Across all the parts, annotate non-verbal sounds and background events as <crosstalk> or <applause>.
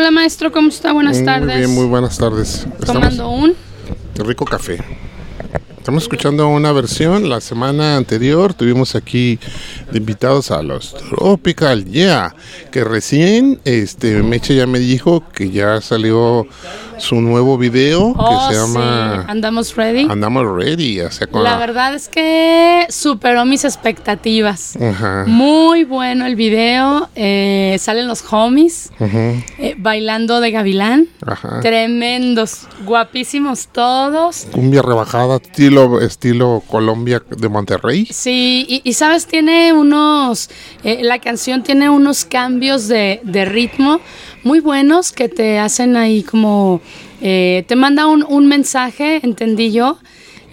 Hola maestro, ¿cómo está? Buenas Muy tardes. bien, muy buenas tardes. Tomando un... rico café. Estamos escuchando una versión. La semana anterior tuvimos aquí de invitados a los Tropical Yeah, que recién este Meche ya me dijo que ya salió su nuevo video Oh, que se sí, llama Andamos ready. Andamos Ready. O sea, con La verdad es que superó mis expectativas. Ajá. Muy bueno el video. eh, salen los homies eh, bailando de gavilán. Ajá. Tremendos, guapísimos todos. Cumbia rebajada, estilo, estilo Colombia de Monterrey. Sí, y, y, sabes, tiene unos, eh, la canción tiene unos cambios de, de, ritmo muy buenos que te hacen ahí como, eh, te manda un, un, mensaje, entendí yo,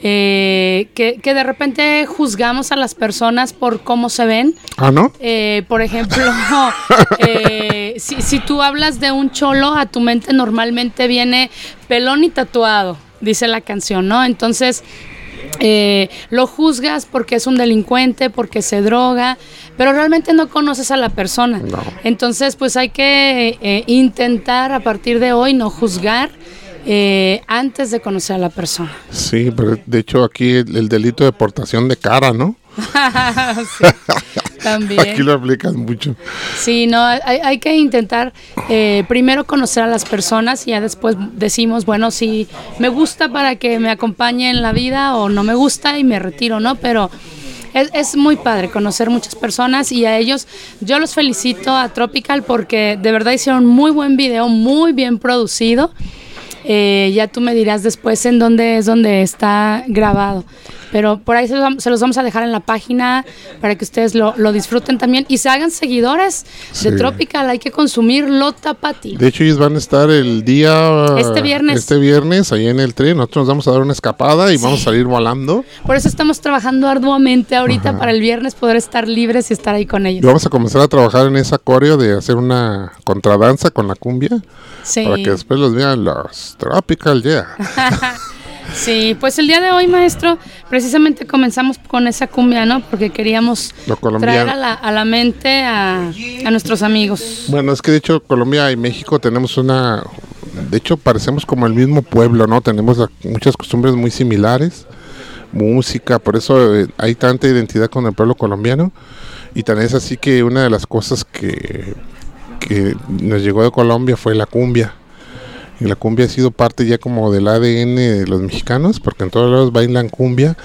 eh, que, que, de repente juzgamos a las personas por cómo se ven. Ah, ¿no? Eh, por ejemplo, <laughs> eh, si, si tú hablas de un cholo, a tu mente normalmente viene pelón y tatuado, dice la canción, ¿no? Entonces... Eh, lo juzgas porque es un delincuente, porque se droga, pero realmente no conoces a la persona. No. Entonces, pues hay que eh, intentar a partir de hoy no juzgar. Eh, antes de conocer a la persona. Sí, pero de hecho aquí el, el delito de portación de cara, ¿no? <laughs> sí, <laughs> también. Aquí lo aplican mucho. Sí, no, hay, hay que intentar eh, primero conocer a las personas y ya después decimos, bueno, si me gusta para que me acompañe en la vida o no me gusta y me retiro, ¿no? Pero es, es, muy padre conocer muchas personas y a ellos yo los felicito a Tropical porque de verdad hicieron muy buen video, muy bien producido. Eh, ya tú me dirás después en dónde es donde está grabado. Pero por ahí se los, vamos a dejar en la página para que ustedes lo, lo disfruten también y se hagan seguidores sí. de Tropical. Hay que consumir lo tapati. De hecho, ellos van a estar el día. Este viernes. Este viernes, ahí en el tren. Nosotros nos vamos a dar una escapada y sí. vamos a salir volando. Por eso estamos trabajando arduamente ahorita Ajá. para el viernes poder estar libres y estar ahí con ellos. Y vamos a comenzar a trabajar en esa coreo de hacer una contradanza con la cumbia. Sí. Para que después los vean los Tropical Yeah. <laughs> Sí, pues el día de hoy, maestro, precisamente comenzamos con esa cumbia, ¿no? Porque queríamos traer a la, a la mente a, a, nuestros amigos. Bueno, es que de hecho Colombia y México tenemos una, de hecho parecemos como el mismo pueblo, ¿no? Tenemos muchas costumbres muy similares, música, por eso eh, hay tanta identidad con el pueblo colombiano. Y también es así que una de las cosas que, que nos llegó de Colombia fue la cumbia. Y la cumbia ha sido parte ya como del ADN de los mexicanos, porque en todos lados bailan cumbia.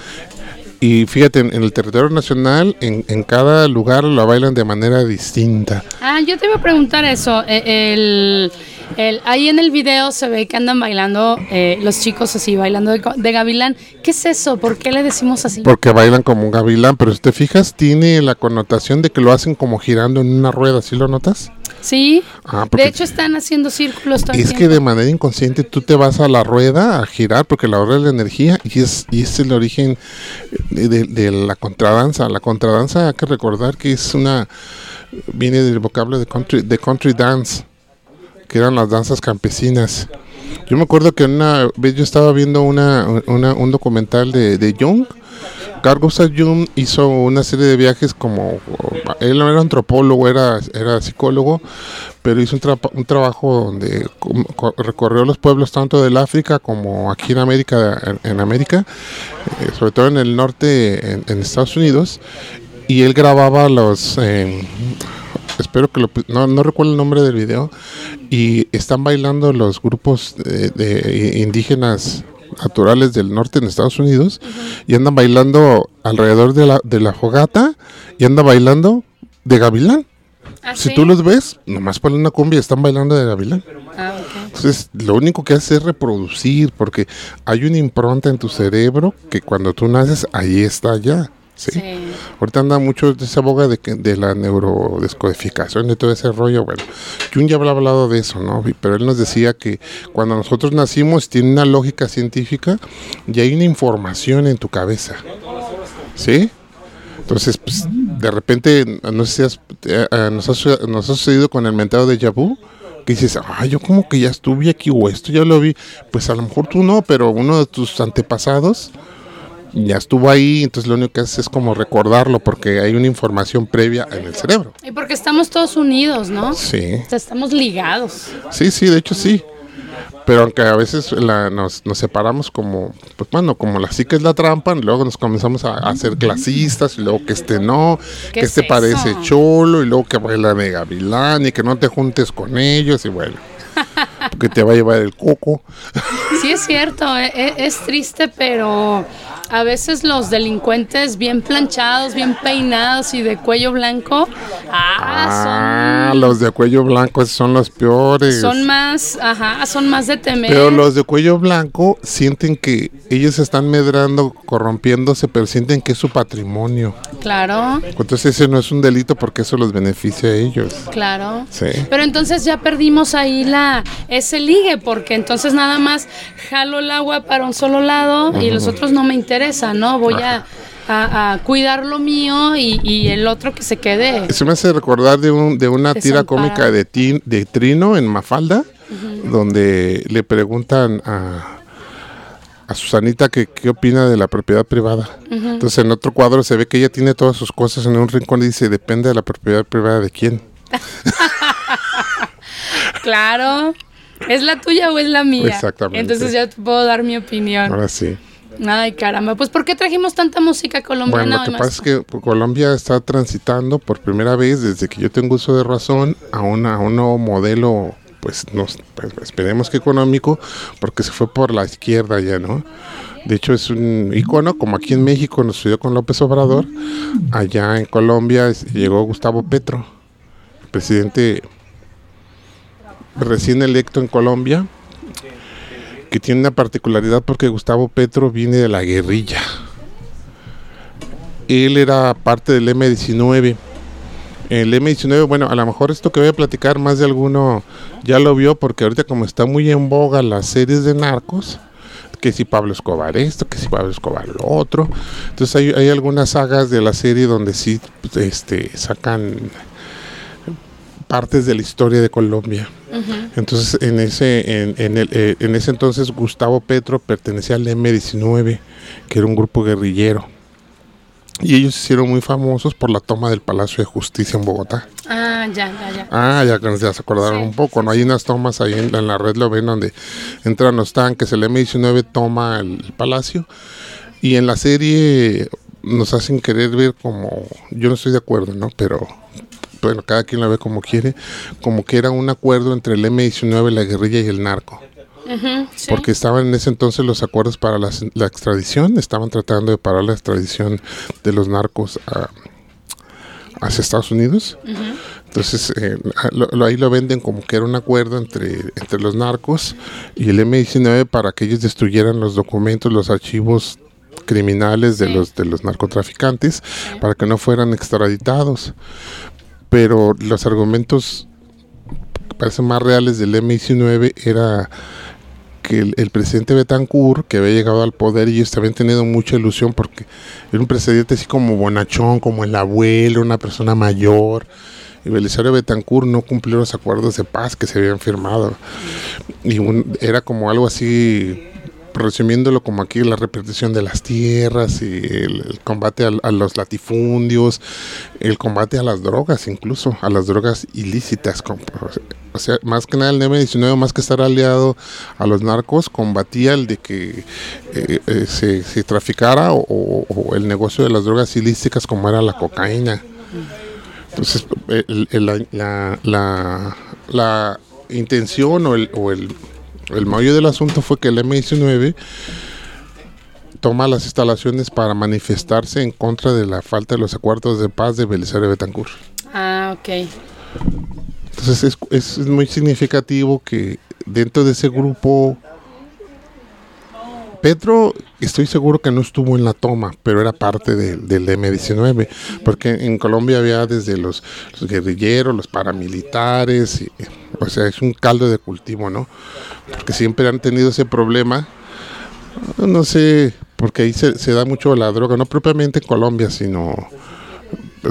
Y fíjate, en, en el territorio nacional, en, en, cada lugar la bailan de manera distinta. Ah, yo te iba a preguntar eso. Eh, El, el, ahí en el video se ve que andan bailando eh, los chicos así, bailando de, de, gavilán. ¿Qué es eso? ¿Por qué le decimos así? Porque bailan como un gavilán, pero si te fijas, tiene la connotación de que lo hacen como girando en una rueda, ¿sí lo notas? Sí, ah, de hecho están haciendo círculos todo Es que de manera inconsciente tú te vas a la rueda a girar porque la rueda es la energía y es, y es el origen de, de, de, la contradanza. La contradanza hay que recordar que es una viene del vocablo de country, de country dance, que eran las danzas campesinas. Yo me acuerdo que una vez yo estaba viendo una, una un documental de, de Jung Carl Gustav Jung hizo una serie de viajes como él no era antropólogo, era, era psicólogo, pero hizo un, tra un trabajo donde recorrió los pueblos tanto del África como aquí en América, en, América, eh, sobre todo en el norte, en, Estados Unidos, y él grababa los eh, espero que lo, no, no, recuerdo el nombre del video y están bailando los grupos de indígenas naturales del norte en Estados Unidos uh -huh. y andan bailando alrededor de la, de la fogata y andan bailando de gavilán. ¿Ah, si sí? tú los ves, nomás ponen una cumbia están bailando de gavilán. Ah, okay. Entonces, lo único que hace es reproducir, porque hay una impronta en tu cerebro que cuando tú naces, ahí está ya. ¿Sí? Sí. Ahorita anda mucho de esa boga de, de la neurodescodificación y todo ese rollo. Bueno, Jung ya había hablado de eso, ¿no? Pero él nos decía que cuando nosotros nacimos tiene una lógica científica y hay una información en tu cabeza. ¿Sí? Entonces, pues, de repente, no sé si has, eh, nos, ha, nos, ha, sucedido con el mentado de Yabu, que dices, ah, yo como que ya estuve aquí o esto ya lo vi, pues a lo mejor tú no, pero uno de tus antepasados ya estuvo ahí, entonces lo único que haces es como recordarlo porque hay una información previa en el cerebro. Y porque estamos todos unidos, ¿no? Sí. O sea, estamos ligados. Sí, sí, de hecho sí. Pero aunque a veces la, nos, nos, separamos como, pues bueno, como la sí que es la trampa, luego nos comenzamos a, hacer clasistas, y luego que este no, que este es parece cholo, y luego que baila de gavilán, y que no te juntes con ellos, y bueno, que te va a llevar el coco. Sí, es cierto, es, e, es triste, pero a veces los delincuentes bien planchados, bien peinados y de cuello blanco, ah, son... los de cuello blanco son los peores. Son más, ajá, son más de temer. Pero los de cuello blanco sienten que ellos están medrando, corrompiéndose, pero sienten que es su patrimonio. Claro. Entonces ese no es un delito porque eso los beneficia a ellos. Claro. Sí. Pero entonces ya perdimos ahí la ese ligue porque entonces nada más jalo el agua para un solo lado uh -huh. y los otros no me interesan, ¿no? Voy a, a, a, cuidar lo mío y, y, el otro que se quede. Eso me hace recordar de, un, de una tira cómica de, tin, de Trino en Mafalda, uh -huh. donde le preguntan a a Susanita que qué opina de la propiedad privada. Uh -huh. Entonces en otro cuadro se ve que ella tiene todas sus cosas en un rincón y dice, depende de la propiedad privada de quién. <laughs> claro. ¿Es la tuya o es la mía? Exactamente. Entonces ya te puedo dar mi opinión. Ahora sí. Ay, caramba. Pues ¿por qué trajimos tanta música colombiana? Bueno, lo que pasa es que Colombia está transitando por primera vez desde que yo tengo uso de razón a, una, a un nuevo modelo pues, nos, pues, esperemos que económico, porque se fue por la izquierda ya, ¿no? De hecho es un icono, como aquí en México nos subió con López Obrador, allá en Colombia llegó Gustavo Petro, presidente recién electo en Colombia, que tiene una particularidad porque Gustavo Petro viene de la guerrilla. Él era parte del M19 el M19, bueno, a lo mejor esto que voy a platicar más de alguno ya lo vio porque ahorita como está muy en boga las series de narcos, que si Pablo Escobar esto, que si Pablo Escobar lo otro, entonces hay, hay algunas sagas de la serie donde sí este, sacan partes de la historia de Colombia. Uh -huh. Entonces, en ese, en, en, el, eh, en ese entonces Gustavo Petro pertenecía al M19, que era un grupo guerrillero y ellos se hicieron muy famosos por la toma del Palacio de Justicia en Bogotá. Ah, ya, ya, ya. Ah, ya, ya se acordaron sí. un poco, ¿no? Hay unas tomas ahí en, en, la red, lo ven, donde entran los tanques, el M-19 toma el, el, palacio, y en la serie nos hacen querer ver como, yo no estoy de acuerdo, ¿no? Pero, bueno, cada quien lo ve como quiere, como que era un acuerdo entre el M-19, la guerrilla y el narco. Uh -huh, sí. Porque estaban en ese entonces los acuerdos para la, la, extradición, estaban tratando de parar la extradición de los narcos a, hacia Estados Unidos. Uh -huh. Entonces eh, lo, lo, ahí lo venden como que era un acuerdo entre, entre los narcos y el M-19 para que ellos destruyeran los documentos, los archivos criminales de, sí. los, de los narcotraficantes sí. para que no fueran extraditados. Pero los argumentos que parecen más reales del M-19 era que el, presidente Betancourt, que había llegado al poder, y ellos habían tenido mucha ilusión porque era un presidente así como bonachón, como el abuelo, una persona mayor. Y Belisario Betancourt no cumplió los acuerdos de paz que se habían firmado. Y era como algo así resumiéndolo como aquí la repartición de las tierras y el, combate a, a, los latifundios, el combate a las drogas incluso, a las drogas ilícitas. O sea, más que nada el M-19, más que estar aliado a los narcos, combatía el de que eh, eh, se, se, traficara o, el negocio de las drogas ilícitas como era la cocaína. Entonces, la, la, la, intención o el, o el el meollo del asunto fue que el M-19 toma las instalaciones para manifestarse en contra de la falta de los acuerdos de paz de Belisario Betancourt. Ah, ok. Entonces es, es, muy significativo que dentro de ese grupo Petro, estoy seguro que no estuvo en la toma, pero era parte de, del M-19, porque en Colombia había desde los, los guerrilleros, los paramilitares, y, o sea, es un caldo de cultivo, ¿no? Porque siempre han tenido ese problema, no sé, porque ahí se, se da mucho la droga, no propiamente en Colombia, sino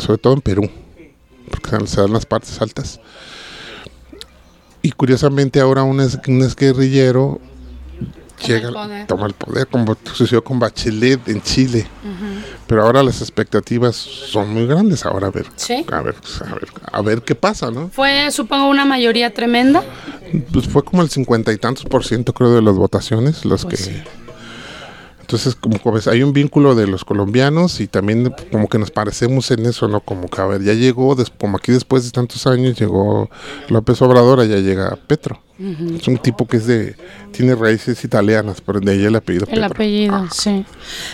sobre todo en Perú, porque se dan las partes altas Y curiosamente ahora un, es, un exguerrillero llega, el poder. toma el poder, como sucedió con Bachelet en Chile. Pero ahora las expectativas son muy grandes. Ahora a ver, Sí. a ver, a ver, a ver qué pasa, ¿no? Fue, supongo, una mayoría tremenda. Pues fue como el cincuenta y tantos por ciento, creo, de las votaciones, los Pues que. sí. Entonces, como ves, hay un vínculo de los colombianos y también como que nos parecemos en eso, ¿no? Como que, a ver, ya llegó, como aquí después de tantos años llegó López Obrador, allá llega Petro. Es un tipo que es de, tiene raíces italianas, pero de ahí el apellido El apellido, sí.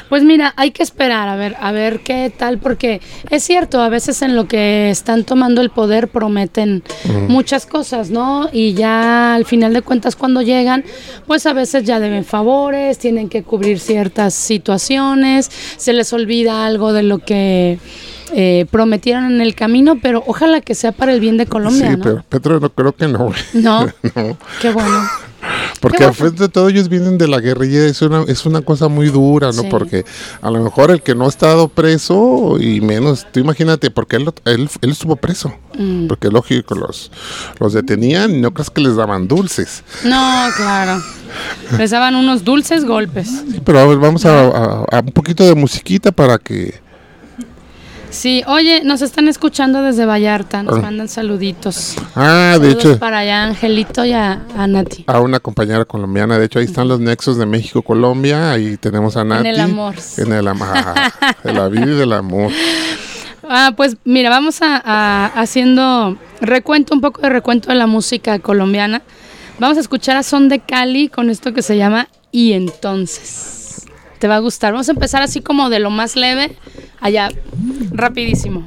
Pues mira, hay que esperar a ver, a ver qué tal, porque es cierto, a veces en lo que están tomando el poder prometen muchas cosas, ¿no? Y ya al final de cuentas cuando llegan, pues a veces ya deben favores, tienen que cubrir ciertas situaciones, se les olvida algo de lo que eh, prometieron en el camino, pero ojalá que sea para el bien de Colombia, Sí, ¿no? pero Petro no creo que no. No, <laughs> No. qué bueno. Porque bueno. frente de todo ellos vienen de la guerrilla, es una, es una cosa muy dura, ¿no? Sí. Porque a lo mejor el que no ha estado preso y menos, tú imagínate, porque él, él, él estuvo preso, Mm. porque lógico, los, los detenían y no crees que les daban dulces. No, claro. Les daban unos dulces golpes. Sí, pero a ver, vamos a, a- a un poquito de musiquita para que... Sí, oye, nos están escuchando desde Vallarta, nos Ah. mandan saluditos. Ah, de Saludos hecho, para allá, Angelito y a, a Nati. a una compañera colombiana, de hecho ahí están los nexos de México-Colombia, ahí tenemos a Nati. el amor. En el amor. De la vida y del amor. <laughs> Ah, pues mira, vamos a, a- haciendo recuento, un poco de recuento de la música colombiana. Vamos a escuchar a Son de Cali con esto que se llama Y entonces. Te va a gustar. Vamos a empezar así como de lo más leve, allá, rapidísimo.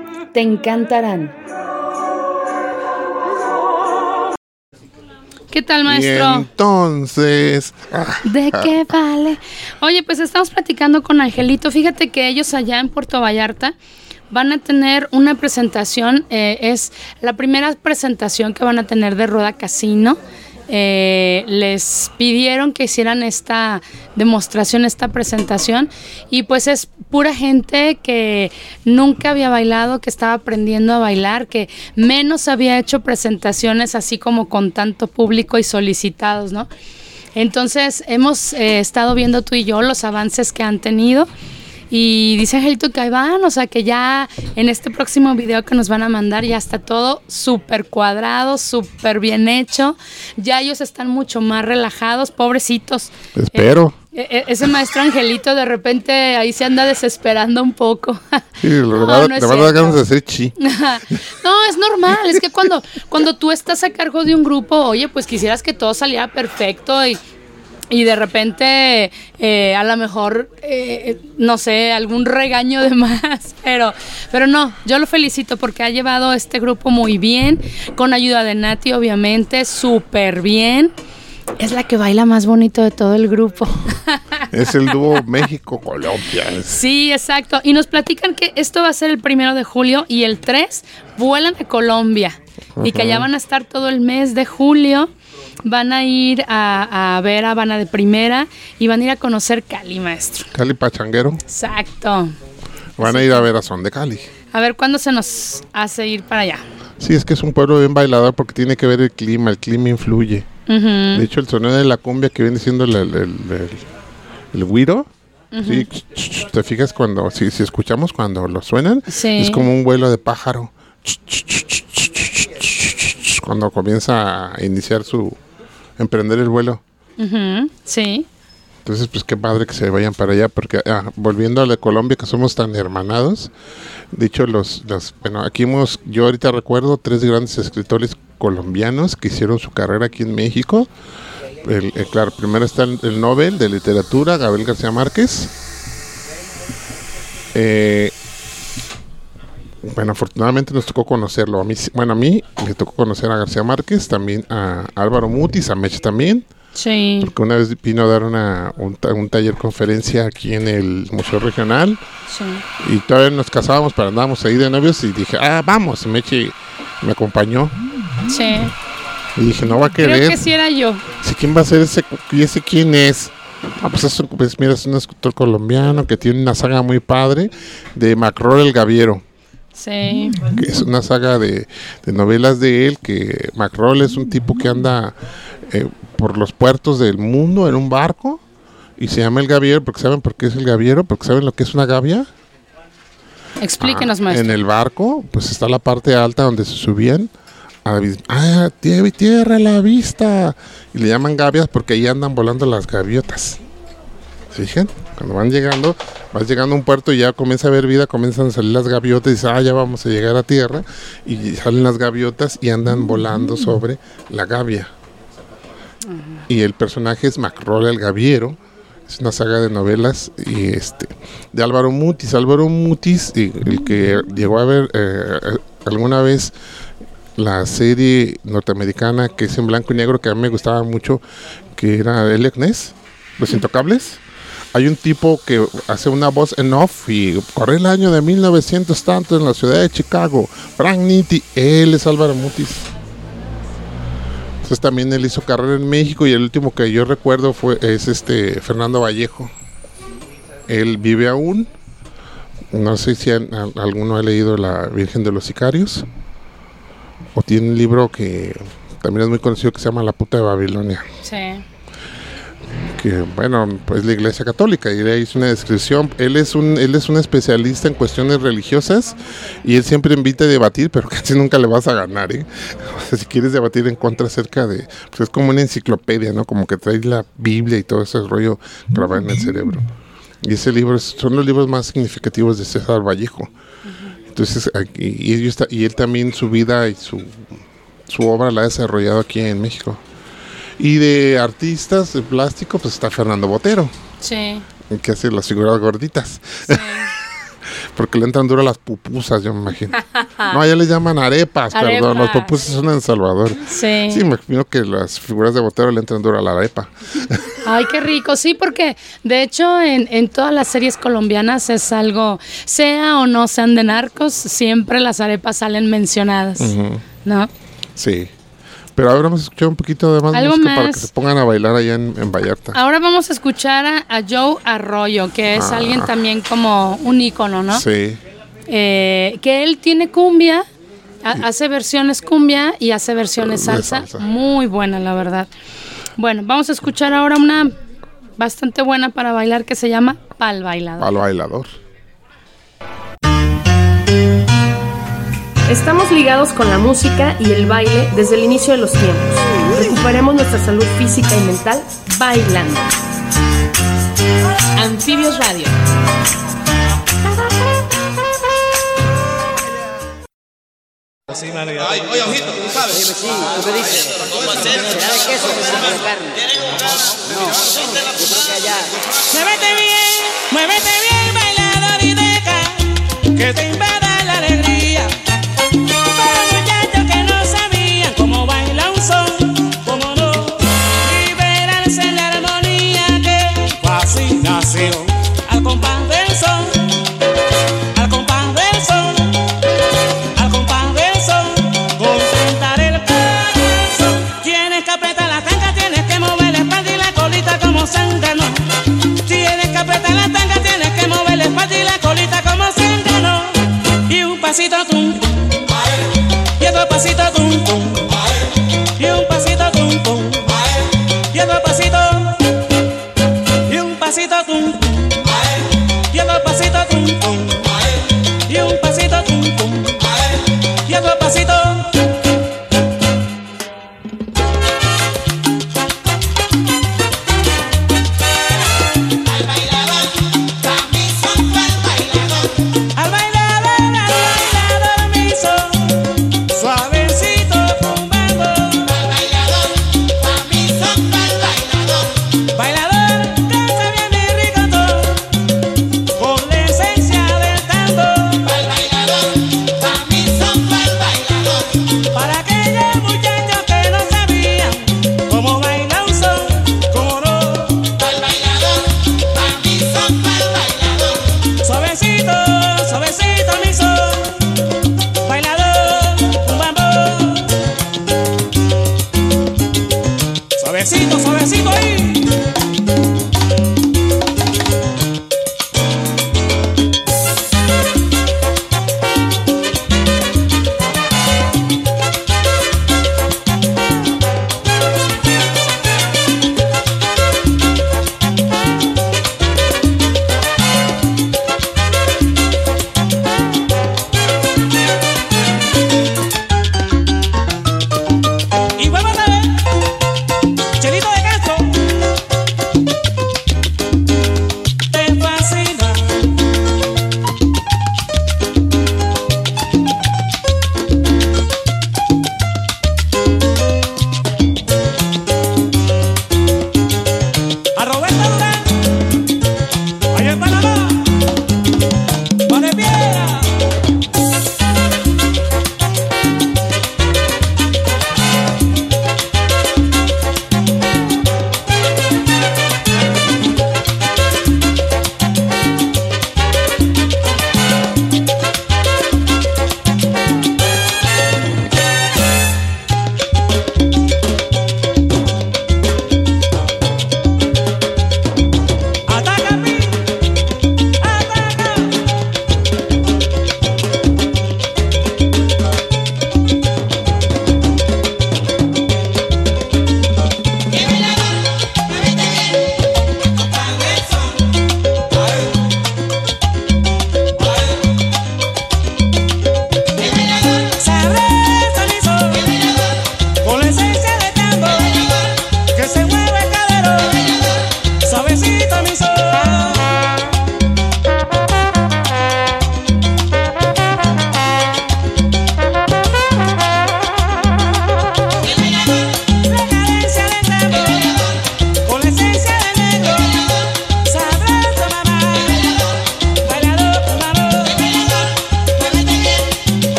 Te encantarán. ¿Qué tal, Y maestro? entonces, ah, ¿De qué vale? Oye, pues estamos platicando con Angelito. Fíjate que ellos allá en Puerto Vallarta van a tener una presentación. eh, es la primera presentación que van a tener de Rueda Casino. Eh, les pidieron que hicieran esta demostración, esta presentación. Y pues es pura gente que nunca había bailado, que estaba aprendiendo a bailar, que menos había hecho presentaciones así como con tanto público y solicitados, ¿no? Entonces hemos eh, estado viendo tú y yo los avances que han tenido y dice Angelito que ahí van, o sea que ya en este próximo video que nos van a mandar ya está todo súper cuadrado, súper bien hecho, ya ellos están mucho más relajados, pobrecitos. espero. Eh, eh, ese maestro Angelito de repente ahí se anda desesperando un poco. Sí, <laughs> No, es ganas de hacer chi. <laughs> no, es normal, es que cuando, cuando tú estás a cargo de un grupo, oye, pues quisieras que todo saliera perfecto y, y de repente eh, a lo mejor, eh, no sé, algún regaño de más, <laughs> pero, pero no, yo lo felicito porque ha llevado este grupo muy bien, con ayuda de Nati, obviamente, súper bien. Es la que baila más bonito de todo el grupo. <laughs> Es el dúo México-Colombia. Sí, exacto. Y nos platican que esto va a ser el primero de julio y el 3 vuelan a Colombia. Y que allá van a estar todo el mes de julio. Van a ir a, a ver a Habana de Primera y van a ir a conocer Cali, maestro. Cali Pachanguero. Exacto. Van a ir a ver a Son de Cali. A ver cuándo se nos hace ir para allá. Sí, es que es un pueblo bien bailador porque tiene que ver el clima. El clima influye. De hecho, el sonido de la cumbia que viene siendo el, el, el, el- el güiro, sí, te fijas cuando, si, si escuchamos cuando lo suenan, Sí. es como un vuelo de pájaro. Cuando comienza a iniciar su, emprender el vuelo. Sí. Entonces, pues qué padre que se vayan para allá, porque ah, volviendo a la Colombia, que somos tan hermanados, de hecho, los, los, bueno, aquí hemos, yo ahorita recuerdo tres grandes escritores colombianos que hicieron su carrera aquí en México. El, el- claro, primero está el, el Nobel de Literatura, Gabriel García Márquez. Eh, bueno, afortunadamente nos tocó conocerlo. A mí, bueno, a mí me tocó conocer a García Márquez, también a Álvaro Mutis, a Mech también Sí. porque una vez vino a dar una, un, ta- un taller conferencia aquí en el Museo Regional Sí. y todavía nos casábamos, pero andábamos ahí de novios y dije, ah, vamos, y Meche me acompañó Sí. y dije, no va a Creo querer, que sí era yo. si quién va a ser ese, y ese quién es. Ah, pues, es un- pues mira, es un escultor colombiano que tiene una saga muy padre de Macrol el Gaviero. Sí. que es una saga de, de novelas de él, que Macrol es un tipo que anda eh, por los puertos del mundo en un barco y se llama el Gaviero, porque ¿saben por qué es el Gaviero? Porque ¿saben lo que es una gavia? Explíquenos, Ah, maestro. En el barco, pues está la parte alta donde se subían. A la vis- ah, tierra, a la vista. Y le llaman gavias porque ahí andan volando las gaviotas. ¿Se fijan? Cuando van llegando, vas llegando a un puerto y ya comienza a haber vida, comienzan a salir las gaviotas y dices, ah, ya vamos a llegar a tierra. Y salen las gaviotas y andan volando sobre la gavia. Y el personaje es Macrol el Gaviero. Es una saga de novelas y este de Álvaro Mutis. Álvaro Mutis, y el que llegó a ver eh, eh, alguna vez la serie norteamericana que es en blanco y negro que a mí me gustaba mucho, que era Elliot Ness, Los Intocables. Hay un tipo que hace una voz en off y corre el año de 1900 tanto en la ciudad de Chicago. Frank Nitti, él es Álvaro Mutis. Entonces también él hizo carrera en México y el último que yo recuerdo fue es este Fernando Vallejo. Él vive aún. No sé si han- alguno ha leído La Virgen de los Sicarios. O tiene un libro que también es muy conocido que se llama La puta de Babilonia. Sí. que bueno, pues la Iglesia Católica y le hizo una descripción. Él es un él es un especialista en cuestiones religiosas y él siempre invita a debatir, pero <laughs> casi nunca le vas a ganar, ¿eh? O sea, si quieres debatir en contra acerca de pues es como una enciclopedia, ¿no? Como que trae la Biblia y todo ese rollo grabado en el cerebro. Y ese libro es- son los libros más significativos de César Vallejo. Entonces, aquí- y, ta- y él también su vida y su, su obra la ha desarrollado aquí en México. Y de artistas de plástico, pues está Fernando Botero, Sí, que hace las figuras gorditas. sí. <laughs> Porque le entran duro las pupusas, yo me imagino. <laughs> No, allá le llaman arepas, perdón. Las pupusas son en Salvador. Sí. Sí, me imagino que las figuras de Botero le entran duro a la arepa. <laughs> Ay, qué rico. Sí, porque de hecho en, en todas las series colombianas es algo, sea o no sean de narcos, siempre las arepas salen mencionadas. ¿No? Sí. Pero ahora vamos a escuchar un poquito de más Algo música para que se pongan a bailar allá en, en Vallarta. Ahora vamos a escuchar a, a Joe Arroyo, que es Ah. alguien también como un ícono, ¿no? Sí. Eh, que él tiene cumbia, ha- hace versiones cumbia y hace versiones salsa, salsa. muy buena la verdad. Bueno, vamos a escuchar ahora una bastante buena para bailar que se llama Pal Bailador. Al bailador. Estamos ligados con la música y el baile desde el inicio de los tiempos. Recuperemos nuestra salud física y mental bailando. Anfibios Radio. Oye, ojito, tú sabes. Muévete bien, muévete bien, bailador y deja que te invada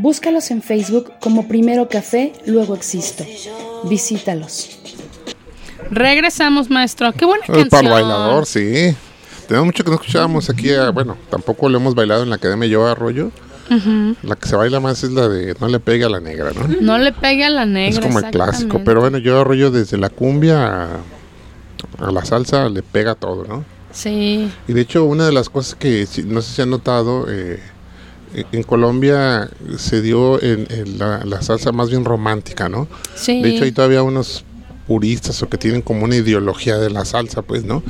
Búscalos en Facebook como Primero Café, luego Existo. Visítalos. Regresamos, maestro. Qué buena El canción. palo bailador, sí. Tenemos mucho que no escuchábamos aquí. a- bueno, tampoco lo hemos bailado en la Academia Yo Arroyo. La que se baila más es la de No le pegue a la negra, ¿no? No le pegue a la negra. es como el clásico. Pero bueno, Yo Arroyo desde la cumbia a, a la salsa le pega todo, ¿no? Sí. Y de hecho, una de las cosas que no sé si han notado, eh, en- en Colombia se dio en, en la, la salsa más bien romántica, ¿no? Sí. De hecho, hay todavía unos puristas o que tienen como una ideología de la salsa, pues, ¿no?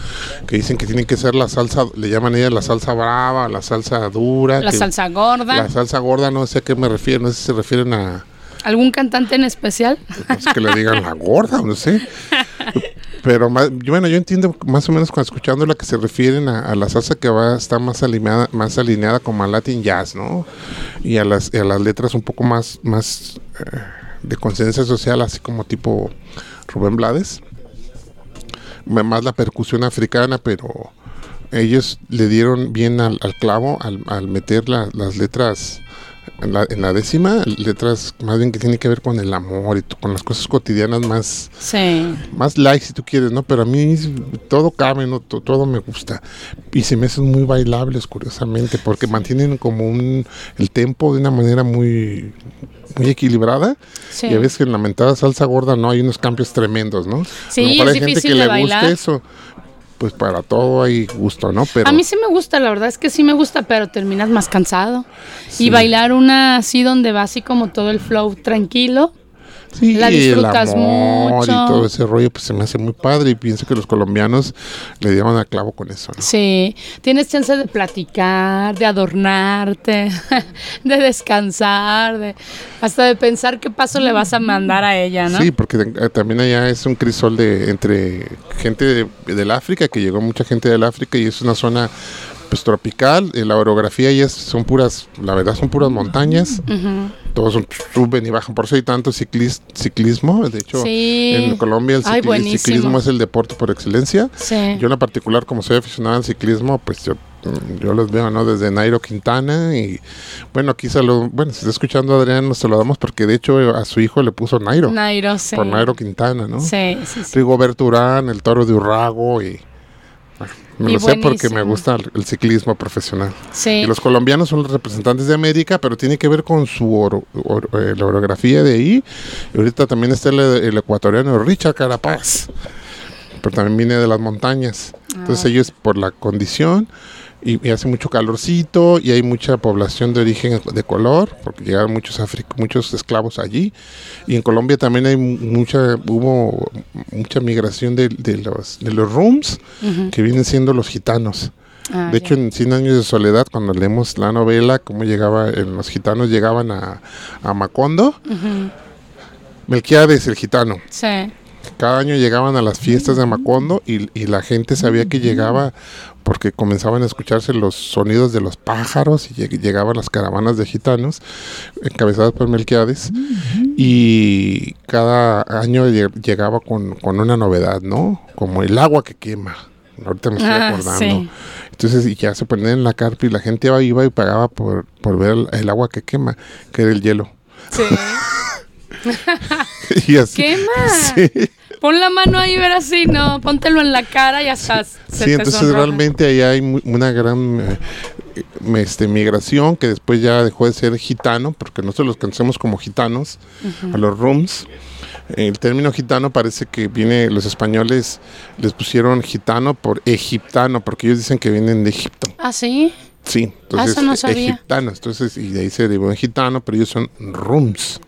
Que dicen que tiene que ser la salsa, le llaman ella la salsa brava, la salsa dura. La que- salsa gorda. La salsa gorda, no sé a qué me refiero, no sé si se refieren a ¿Algún cantante en especial? no sé que le digan la gorda, no sé. Pero bueno, yo entiendo más o menos cuando escuchando la que se refieren a, a la salsa que va a estar más alineada, más alineada como al Latin Jazz, ¿no? Y a las, a las letras un poco más, más eh, de conciencia social, así como tipo Rubén Blades. Más la percusión africana, pero ellos le dieron bien al, clavo al, meter la- las letras en la, en la décima, letras más bien que tienen que ver con el amor y con las cosas cotidianas más, Sí. más light si tú quieres, ¿no? Pero a mí todo cabe, ¿no? To- todo me gusta. Y se me hacen muy bailables, curiosamente, porque mantienen como un, el tempo de una manera muy, muy equilibrada. Sí. Y a veces en la mentada salsa gorda no hay unos cambios tremendos, ¿no? Sí, A lo mejor es hay gente que le bailar. guste eso. Pues para todo hay gusto, ¿no? Pero A mí sí me gusta, la verdad es que sí me gusta, pero terminas más cansado. Sí. Y bailar una así donde va así como todo el flow tranquilo. Sí, La disfrutas el amor mucho. y todo ese rollo, pues se me hace muy padre y pienso que los colombianos le dieron a clavo con eso. ¿no? Sí, tienes chance de platicar, de adornarte, <laughs> de descansar, de hasta de pensar qué paso le vas a mandar a ella, ¿no? Sí, porque eh, también allá es un crisol de entre gente de- del África, que llegó mucha gente del África y es una zona pues tropical, eh, la orografía ya es- son puras, la verdad son puras montañas, todos suben y bajan, por eso hay tanto ciclis- ciclismo, de hecho Sí. en Colombia el cicli- ciclismo es el deporte por excelencia. Sí. Yo en la particular, como soy aficionado al ciclismo, pues yo, mm, yo los veo, ¿no? Desde Nairo Quintana y bueno, aquí saludo, bueno, si está escuchando a Adrián, nos saludamos porque de hecho a su hijo le puso Nairo, Nairo, sí. por Nairo Quintana, ¿no? Sí, sí, sí. Rigoberto Urán, el toro de Urrago y... me Y lo sé porque me gusta el, el ciclismo profesional. Sí. Y los colombianos son los representantes de América, pero tiene que ver con su oro- oro- eh, la orografía de ahí. Y ahorita también está el, el ecuatoriano Richard Carapaz, pero también viene de las montañas. Entonces Ah. ellos por la condición y, y hace mucho calorcito y hay mucha población de origen de color, porque llegaron muchos muchos esclavos allí. Y en Colombia también hay mu- mucha hubo mucha migración de, de los de los rooms que vienen siendo los gitanos. Ah, De hecho, en 100 años de soledad, cuando leemos la novela, cómo llegaba, en los gitanos llegaban a, a Macondo. Melquiades, el gitano. Sí. Cada año llegaban a las fiestas de Macondo y, y la gente sabía que llegaba porque comenzaban a escucharse los sonidos de los pájaros y lleg- llegaban las caravanas de gitanos encabezadas por Melquiades y cada año lle- llegaba con, con una novedad, ¿no? Como el agua que quema. Ahorita me estoy Ah, acordando. sí. Entonces, y ya se ponían en la carpa y la gente iba, iba y pagaba por, por ver el, el agua que quema, que era el hielo. Sí. <laughs> <laughs> y así. Quema. <laughs> Sí. Pon la mano ahí, ver así, no, póntelo en la cara y hasta se Sí, entonces sonroja. realmente ahí hay una gran eh, eh, este, migración que después ya dejó de ser gitano, porque nosotros los conocemos como gitanos, a los rooms. El término gitano parece que viene, los españoles les pusieron gitano por egiptano, porque ellos dicen que vienen de Egipto. Ah, sí. Sí, entonces eso no sabía. egiptanos, entonces y de ahí se derivó en gitano, pero ellos son rooms.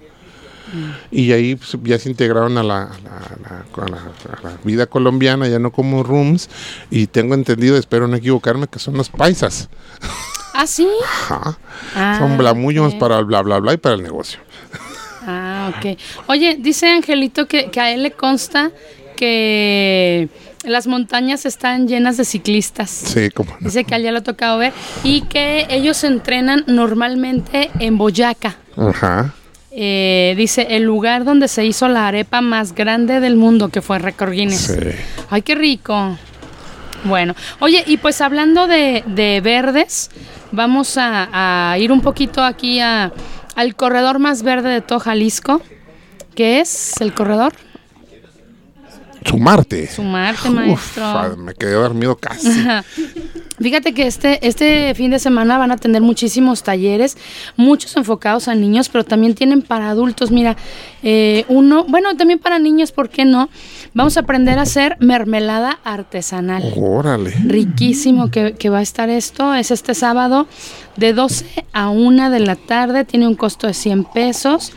Y ahí pues, ya se integraron a la, a la- a la- a la vida colombiana, ya no como rooms. Y tengo entendido, espero no equivocarme, que son los paisas. Ah, sí. Ajá. Ah, son blamullos para el bla bla bla y para el negocio. Ah, Ok. Oye, dice Angelito que, que a él le consta que las montañas están llenas de ciclistas. Sí, como no. Dice que a él ya lo ha tocado ver y que ellos entrenan normalmente en Boyaca. Ajá. Eh, dice el lugar donde se hizo la arepa más grande del mundo, que fue Record Guinness. Sí. Ay, qué rico. Bueno, oye, y pues hablando de, de verdes, vamos a, a ir un poquito aquí a, al corredor más verde de todo Jalisco, que es el corredor Sumarte. Sumarte, maestro. me quedé dormido casi. <laughs> Fíjate que este, este fin de semana van a tener muchísimos talleres, muchos enfocados a niños, pero también tienen para adultos. Mira, eh, uno, bueno, también para niños, ¿por qué no? Vamos a aprender a hacer mermelada artesanal. Órale. Riquísimo que, que va a estar esto. Es este sábado de 12 a 1 de la tarde. Tiene un costo de 100 pesos.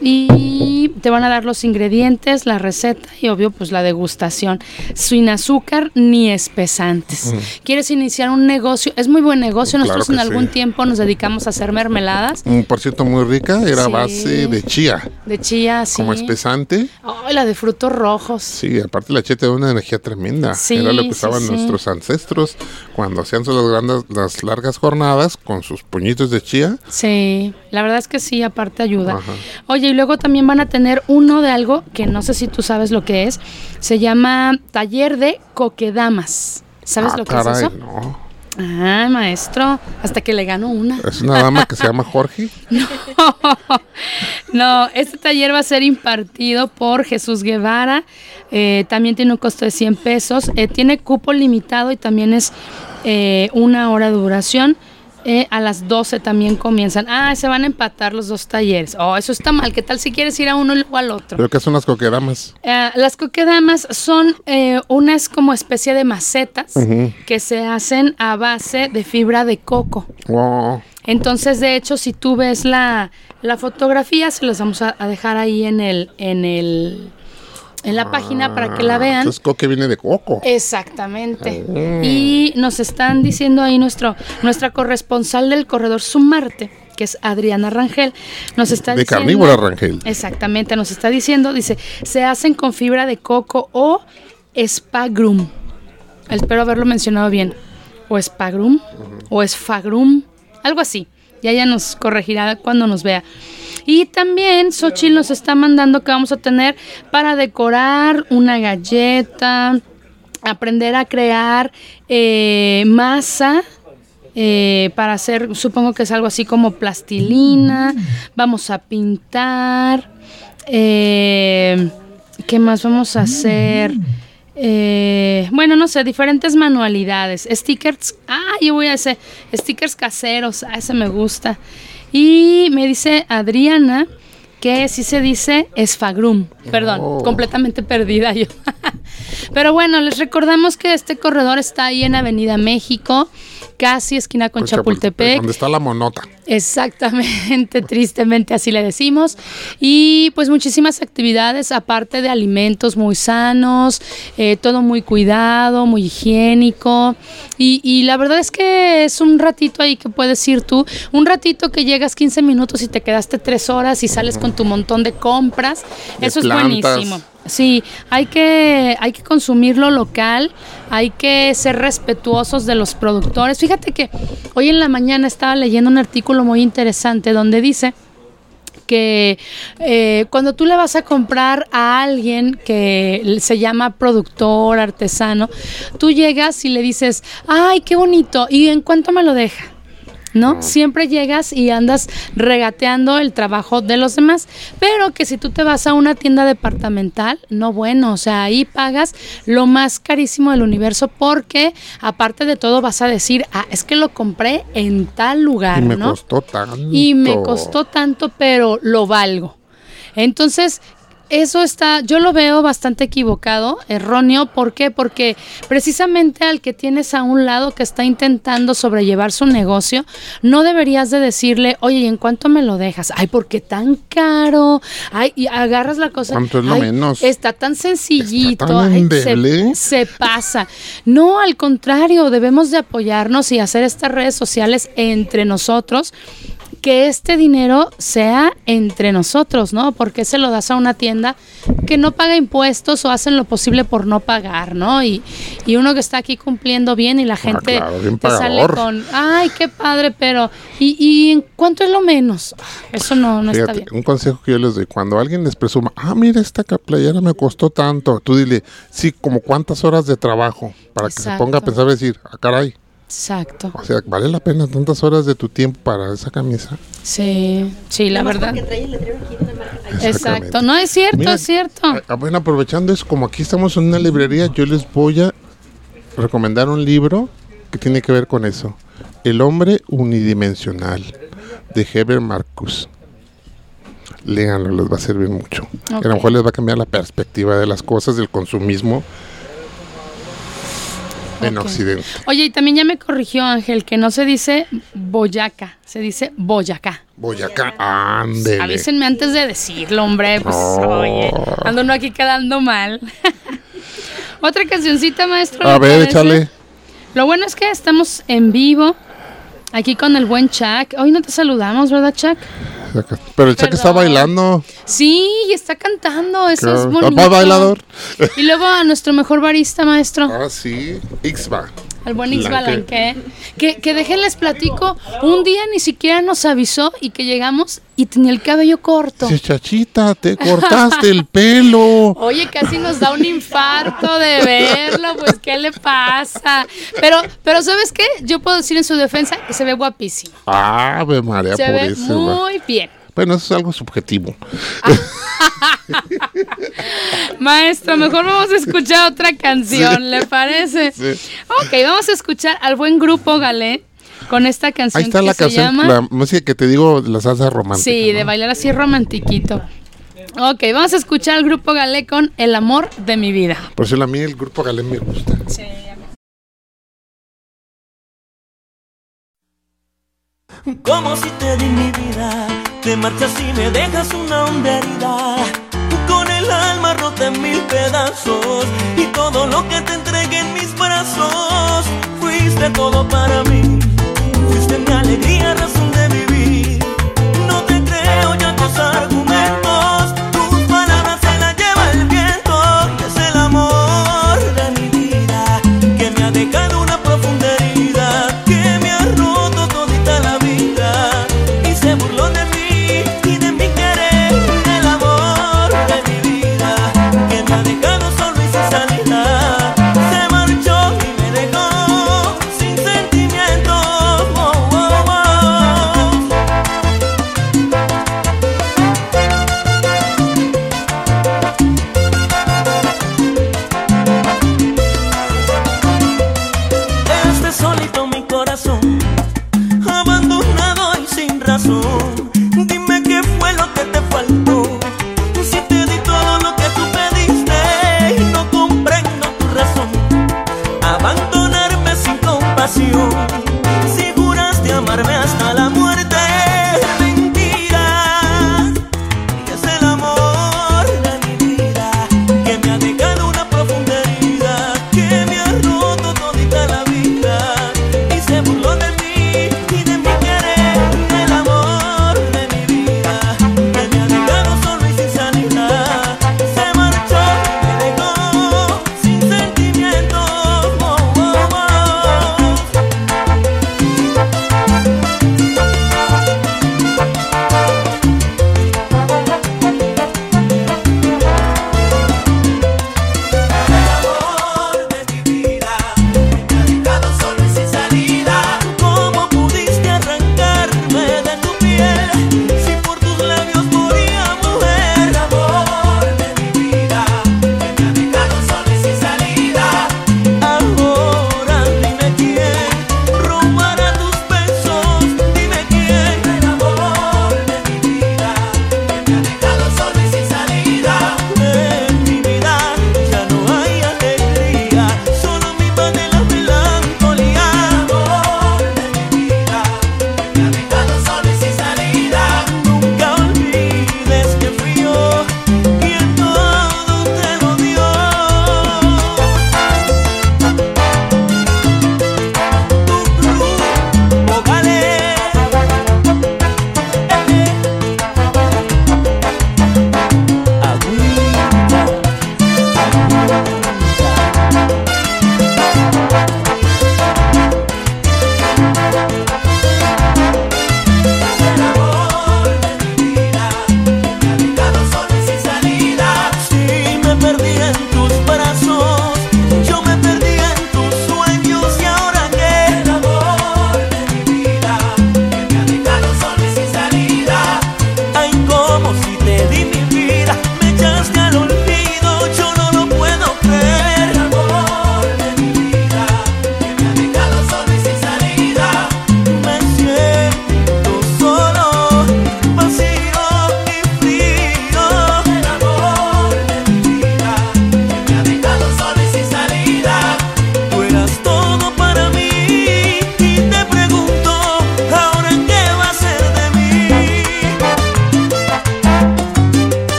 Y te van a dar los ingredientes, la receta y obvio pues la degustación. Sin azúcar ni espesantes. ¿Quieres iniciar un negocio? Es muy buen negocio. Nosotros en algún sí. tiempo nos dedicamos a hacer mermeladas Un por cierto muy rica, era Sí. base de chía, de chía, sí. como espesante. Ay, la de frutos rojos. Sí, aparte la chía te da una energía tremenda. Sí, Era lo que usaban nuestros ancestros cuando hacían sus grandes, las largas jornadas con sus puñitos de chía. Sí, la verdad es que sí, aparte ayuda. Ajá. Oye, y luego también van a tener uno de algo que no sé si tú sabes lo que es. Se llama Taller de Coquedamas. ¿Sabes Ah, lo que caray, es eso? No. Ah, maestro, hasta que le gano una. Es una dama que se llama Jorge. <laughs> No, este taller va a ser impartido por Jesús Guevara. eh, también tiene un costo de 100 pesos. eh, tiene cupo limitado y también es eh, una hora de duración. Eh, a las 12 también comienzan. Ah, se van a empatar los dos talleres. Oh, eso está mal. ¿Qué tal si quieres ir a uno luego al otro? Creo que son las coquedamas. Eh, las coquedamas son eh, unas como especie de macetas que se hacen a base de fibra de coco. Wow. Entonces, de hecho, si tú ves la, la fotografía, se los vamos a, a dejar ahí en el, en el, en la página para que la vean. Entonces coque viene de coco. Exactamente. Y nos están diciendo ahí nuestro, nuestra corresponsal del corredor Sumarte, que es Adriana Rangel, nos está De diciendo. carnívora, Rangel. Exactamente, nos está diciendo, dice, se hacen con fibra de coco o spagrum. Espero haberlo mencionado bien. O spagrum o esfagrum, algo así. Ya ella nos corregirá cuando nos vea. Y también Xochitl nos está mandando que vamos a tener para decorar una galleta, aprender a crear eh, masa eh, para hacer, supongo que es algo así como plastilina. Vamos a pintar. eh, ¿Qué más vamos a hacer? Eh, bueno, no sé, diferentes manualidades. Stickers. Ah, yo voy a hacer stickers caseros. Ah, ese me gusta. Y me dice Adriana que sí se dice esfagrum. Perdón, Oh. completamente perdida yo. <laughs> Pero bueno, les recordamos que este corredor está ahí en Avenida México, casi esquina con, Chapultepec. Donde está la monota. Exactamente, <laughs> tristemente así le decimos. Y pues muchísimas actividades, aparte de alimentos muy sanos, eh, todo muy cuidado, muy higiénico. Y, y la verdad es que es un ratito ahí que puedes ir tú, un ratito que llegas 15 minutos y te quedaste 3 horas y sales con tu montón de compras. De Eso plantas. es buenísimo. Sí, hay que, hay que consumirlo local, hay que ser respetuosos de los productores. Fíjate que hoy en la mañana estaba leyendo un artículo muy interesante donde dice que eh, cuando tú le vas a comprar a alguien que se llama productor, artesano, tú llegas y le dices, ay, qué bonito, ¿y en cuánto me lo deja? ¿No? Siempre llegas y andas regateando el trabajo de los demás, pero que si tú te vas a una tienda departamental, no bueno, o sea, ahí pagas lo más carísimo del universo porque aparte de todo vas a decir, ah, es que lo compré en tal lugar, Y me ¿no? costó tanto. y me costó tanto, pero lo valgo. Entonces, eso está, yo lo veo bastante equivocado, erróneo. ¿Por qué? Porque precisamente al que tienes a un lado que está intentando sobrellevar su negocio, no deberías de decirle, oye, ¿y en cuánto me lo dejas? Ay, ¿por qué tan caro? Ay, y agarras la cosa. ¿Cuánto es lo "Ay, menos? Está tan sencillito. Está tan ay, endeble". se, se pasa. No, al contrario, debemos de apoyarnos y hacer estas redes sociales entre nosotros que este dinero sea entre nosotros, ¿no? Porque se lo das a una tienda que no paga impuestos o hacen lo posible por no pagar, ¿no? Y, y uno que está aquí cumpliendo bien y la gente Ah, claro, bien te sale con, ay, qué padre, pero ¿y, y en cuánto es lo menos? Eso no, no está Fíjate, bien. un consejo que yo les doy, cuando alguien les presuma, ah, mira, esta playera me costó tanto, tú dile, sí, como cuántas horas de trabajo, para que se ponga a pensar y decir, ah, caray, Exacto. o sea, ¿vale la pena tantas horas de tu tiempo para esa camisa? Sí, sí, la verdad. Exacto, no es cierto, Mira, es cierto. Ah, bueno, aprovechando eso, como aquí estamos en una librería, yo les voy a recomendar un libro que tiene que ver con eso. El hombre unidimensional, de Heber Marcus. Léanlo, les va a servir mucho. A lo mejor les va a cambiar la perspectiva de las cosas, del consumismo en. Occidente. Oye, y también ya me corrigió Ángel que no se dice Boyaca, se dice Boyacá. Boyacá, ándele. Avísenme antes de decirlo, hombre. Pues, No. oye, ando uno aquí quedando mal. <laughs> Otra cancioncita, maestro. A ¿le ver, échale. Lo bueno es que estamos en vivo, aquí con el buen Chuck. Hoy no te saludamos, ¿verdad, Chuck? Pero el Chuck está bailando. Sí, y está cantando, eso es Claro. bonito. Papá bailador. Y luego a nuestro mejor barista, maestro. Ah, sí. Ixba. Al buen Ix. Balanque. Que, que déjenles platico, un día ni siquiera nos avisó y que llegamos y tenía el cabello corto. Chachita, te cortaste el pelo. <laughs> Oye, casi nos da un infarto de verlo, pues ¿qué le pasa? Pero, pero ¿sabes qué? Yo puedo decir en su defensa que se ve guapísimo. Ave María Se ve muy bien. Bueno, eso es algo subjetivo. <laughs> Maestro, mejor vamos a escuchar otra canción, ¿le parece? Sí. Ok, vamos a escuchar al buen grupo Galé con esta canción Ahí está que la se canción, llama... la música que te digo, la salsa romántica. Sí, de bailar así romantiquito. Ok, vamos a escuchar al grupo Galé con El amor de mi vida. Por eso a mí el grupo Galé me gusta. Como si te di mi vida, te marchas y me dejas una honda herida. El alma rota en mil pedazos y todo lo que te entregué en mis brazos. Fuiste todo para mí, fuiste mi alegría, razón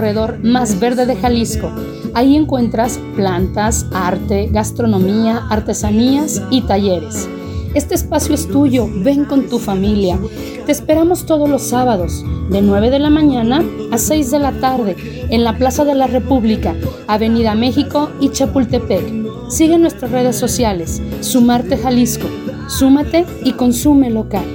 corredor más verde de Jalisco. Ahí encuentras plantas, arte, gastronomía, artesanías y talleres. Este espacio es tuyo, ven con tu familia. Te esperamos todos los sábados, de 9 de la mañana a 6 de la tarde, en la Plaza de la República, Avenida México y Chapultepec. Sigue nuestras redes sociales, Sumarte Jalisco. Súmate y consume local.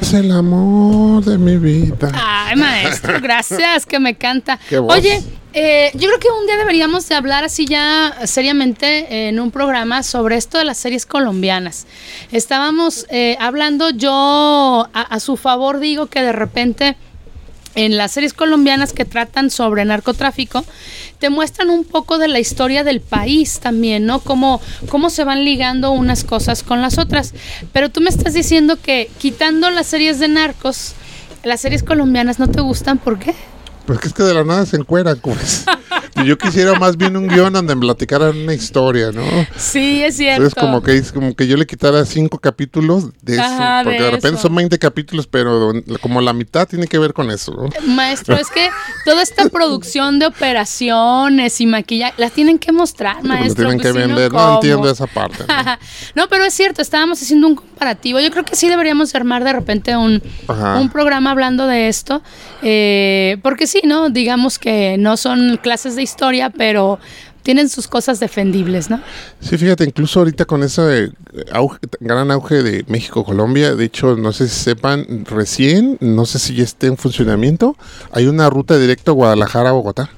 Es el amor de mi vida. Ay, maestro, gracias, que me canta. Oye, eh, yo creo que un día deberíamos de hablar así ya seriamente en un programa sobre esto de las series colombianas. Estábamos eh, hablando, yo a, a su favor digo que de repente en las series colombianas que tratan sobre narcotráfico, te muestran un poco de la historia del país también, ¿no? Cómo, cómo se van ligando unas cosas con las otras. Pero tú me estás diciendo que quitando las series de narcos, las series colombianas no te gustan, ¿por qué? Pues que es que de la nada se encueran, pues. <laughs> Yo quisiera más bien un guion donde me platicaran una historia, ¿no? Sí, es cierto. Entonces como que es como que yo le quitara cinco capítulos de eso, Ajá, porque de, repente eso. son 20 capítulos, pero como la mitad tiene que ver con eso, ¿no? Maestro, es que toda esta producción de operaciones y maquillaje las tienen que mostrar, maestro. tienen pues, que vender, no, ¿cómo? entiendo esa parte. ¿no? <laughs> no, pero es cierto, estábamos haciendo un comparativo. Yo creo que sí deberíamos armar de repente un, Ajá. un programa hablando de esto. eh, porque sí, ¿no? Digamos que no son clases de historia, pero tienen sus cosas defendibles, ¿no? Sí, fíjate, incluso ahorita con ese eh, auge, gran auge de México-Colombia, de hecho, no sé si sepan, recién, no sé si ya esté en funcionamiento, hay una ruta directa a Guadalajara a Bogotá.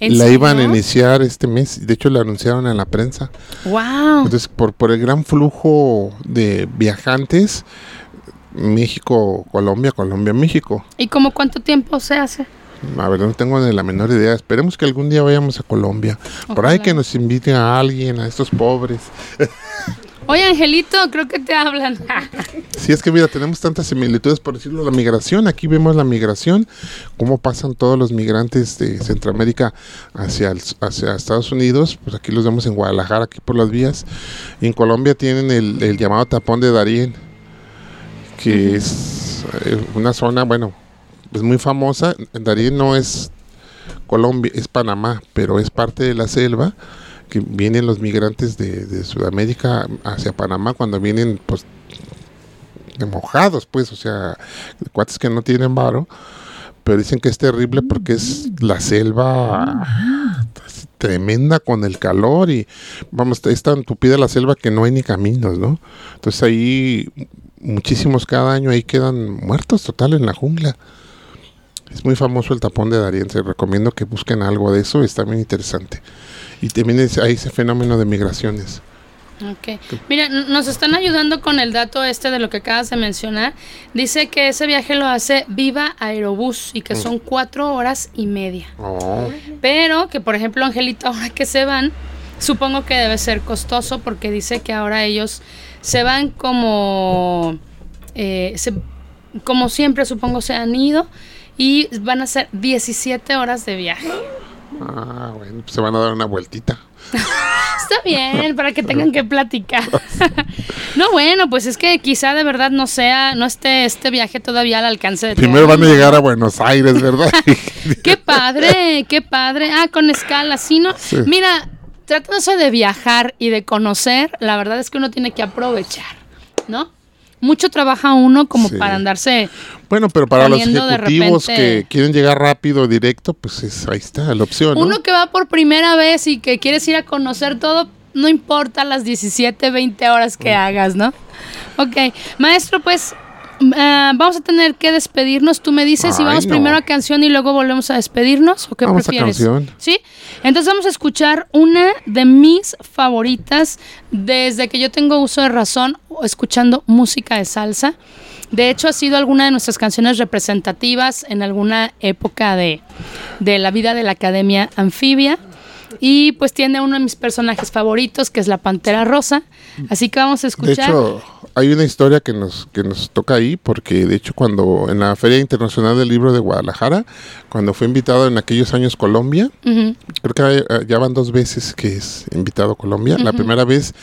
¿En La iban a iniciar este mes, de hecho la anunciaron en la prensa. ¡Wow! Entonces, por, por el gran flujo de viajantes, México, Colombia, Colombia, México. ¿Y como cuánto tiempo se hace? A ver, no tengo ni la menor idea. Esperemos que algún día vayamos a Colombia. Por ahí que nos inviten a alguien, a estos pobres. <laughs> Oye, Angelito, creo que te hablan. <laughs> Si es que mira, tenemos tantas similitudes, por decirlo, la migración. Aquí vemos la migración, cómo pasan todos los migrantes de Centroamérica hacia, el- hacia Estados Unidos. Pues aquí los vemos en Guadalajara, aquí por las vías. Y en Colombia tienen el, el llamado tapón de Darién, que es eh, una zona, bueno, es muy famosa. Darién no es Colombia, es Panamá, pero es parte de la selva que vienen los migrantes de, de Sudamérica hacia Panamá cuando vienen pues de mojados pues o sea cuates que no tienen varo pero dicen que es terrible porque es la selva tremenda con el calor y vamos es tan tupida la selva que no hay ni caminos no entonces ahí muchísimos cada año ahí quedan muertos total en la jungla es muy famoso el tapón de Darien se recomiendo que busquen algo de eso está bien interesante y también es- hay ese fenómeno de migraciones Ok. Mira, nos están ayudando con el dato este de lo que acabas de mencionar. Dice que ese viaje lo hace Viva Aerobús y que son cuatro horas y media. Oh, Pero que, por ejemplo, Angelita, ahora que se van, supongo que debe ser costoso porque dice que ahora ellos se van como, eh, se- como siempre, supongo, se han ido y van a ser 17 horas de viaje. ah, bueno, pues se van a dar una vueltita. <laughs> Está bien, para que tengan que platicar. <laughs> no, bueno, pues es que quizá de verdad no sea, no esté este viaje todavía al alcance de Primero van a llegar a Buenos Aires, ¿verdad? <laughs> Qué padre, qué padre. Ah, con escala, ¿sí, no? Sí. Mira, tratándose de viajar y de conocer, la verdad es que uno tiene que aprovechar, ¿no? Mucho trabaja uno como Sí. para andarse. Bueno, pero para los ejecutivos repente- que quieren llegar rápido, directo, pues es- ahí está la opción, ¿no? Uno que va por primera vez y que quieres ir a conocer todo, no importa las 17, 20 horas que hagas, ¿no? Ok, maestro, pues ah, vamos a tener que despedirnos. Tú me dices si vamos no. primero a canción y luego volvemos a despedirnos o qué Vamos a prefieres. canción. Sí, entonces vamos a escuchar una de mis favoritas desde que yo tengo uso de razón escuchando música de salsa. De hecho, ha sido alguna de nuestras canciones representativas en alguna época de, de la vida de la Academia Anfibia. Y pues tiene uno de mis personajes favoritos, que es la Pantera Rosa. Así que vamos a De escuchar. hecho, hay una historia que nos, que nos toca ahí, porque de hecho cuando en la Feria Internacional del Libro de Guadalajara, cuando fue invitado en aquellos años Colombia, creo que eh, ya van dos veces que es invitado a Colombia. La primera vez,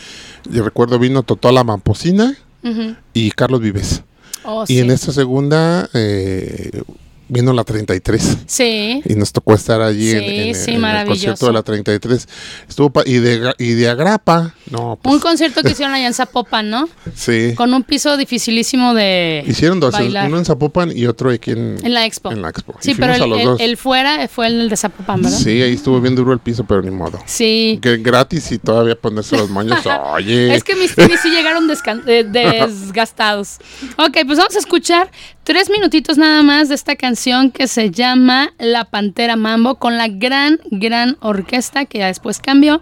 yo recuerdo, vino Totola Mamposina Ujú. y Carlos Vives. Oh, Y sí. en esta segunda eh, vino la 33. Sí. Y nos tocó estar allí en, Sí, en- sí, en el concierto de la 33. Estuvo pa- y de y de agrapa, no, pues, Un concierto que <laughs> hicieron allá en Zapopan, ¿no? sí. Con un piso dificilísimo de Hicieron dos, bailar. uno en Zapopan y otro aquí en, En la expo. en la expo. Sí, pero el, el- el fuera fue el de Zapopan, ¿verdad? Sí, ahí estuvo bien duro el piso, pero ni modo. Sí. Que gratis y todavía ponerse los moños. <laughs> Oye. Es que mis tenis sí llegaron eh, desgastados. Ok, pues vamos a escuchar tres minutitos nada más de esta canción que se llama La Pantera Mambo con la gran, gran orquesta que ya después cambió,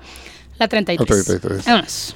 la 33. La 33. Vámonos.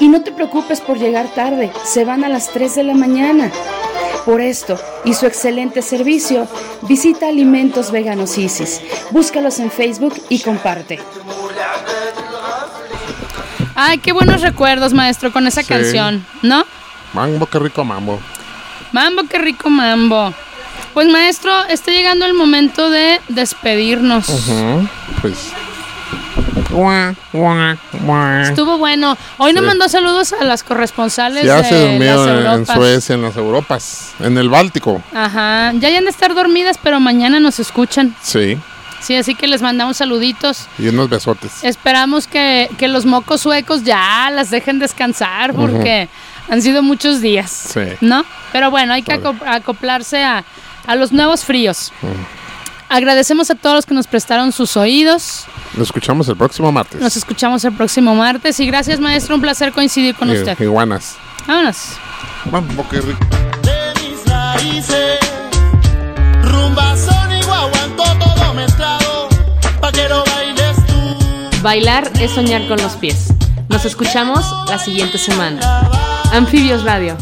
Y no te preocupes por llegar tarde, se van a las 3 de la mañana. Por esto y su excelente servicio, visita Alimentos Veganos Isis. Búscalos en Facebook y comparte. Ay, qué buenos recuerdos, maestro, con esa Sí. canción, ¿no? Mambo, qué rico mambo. Mambo, qué rico mambo. Pues maestro, está llegando el momento de despedirnos. Ujú, Pues. Estuvo bueno. Hoy nos Sí. mandó saludos a las corresponsales Ya de se durmió en. Suecia, en las Europas, en el Báltico. Ajá, ya hayan de estar dormidas, pero mañana nos escuchan. Sí, Sí, así que les mandamos saluditos. y unos besotes. Esperamos que, que los mocos suecos ya las dejen descansar porque han sido muchos días. Sí. ¿No? Pero bueno, hay que Vale. acoplarse a, a los nuevos fríos. Agradecemos a todos los que nos prestaron sus oídos. Nos escuchamos el próximo martes. Nos escuchamos el próximo martes. Y gracias, maestro. Un placer coincidir con usted. Iguanas. Vámonos. Mambo, qué rico. mis raíces. Rumba, son y todo mezclado. Pa' que lo bailes tú. Bailar es soñar con los pies. Nos escuchamos la siguiente semana. Anfibios Radio.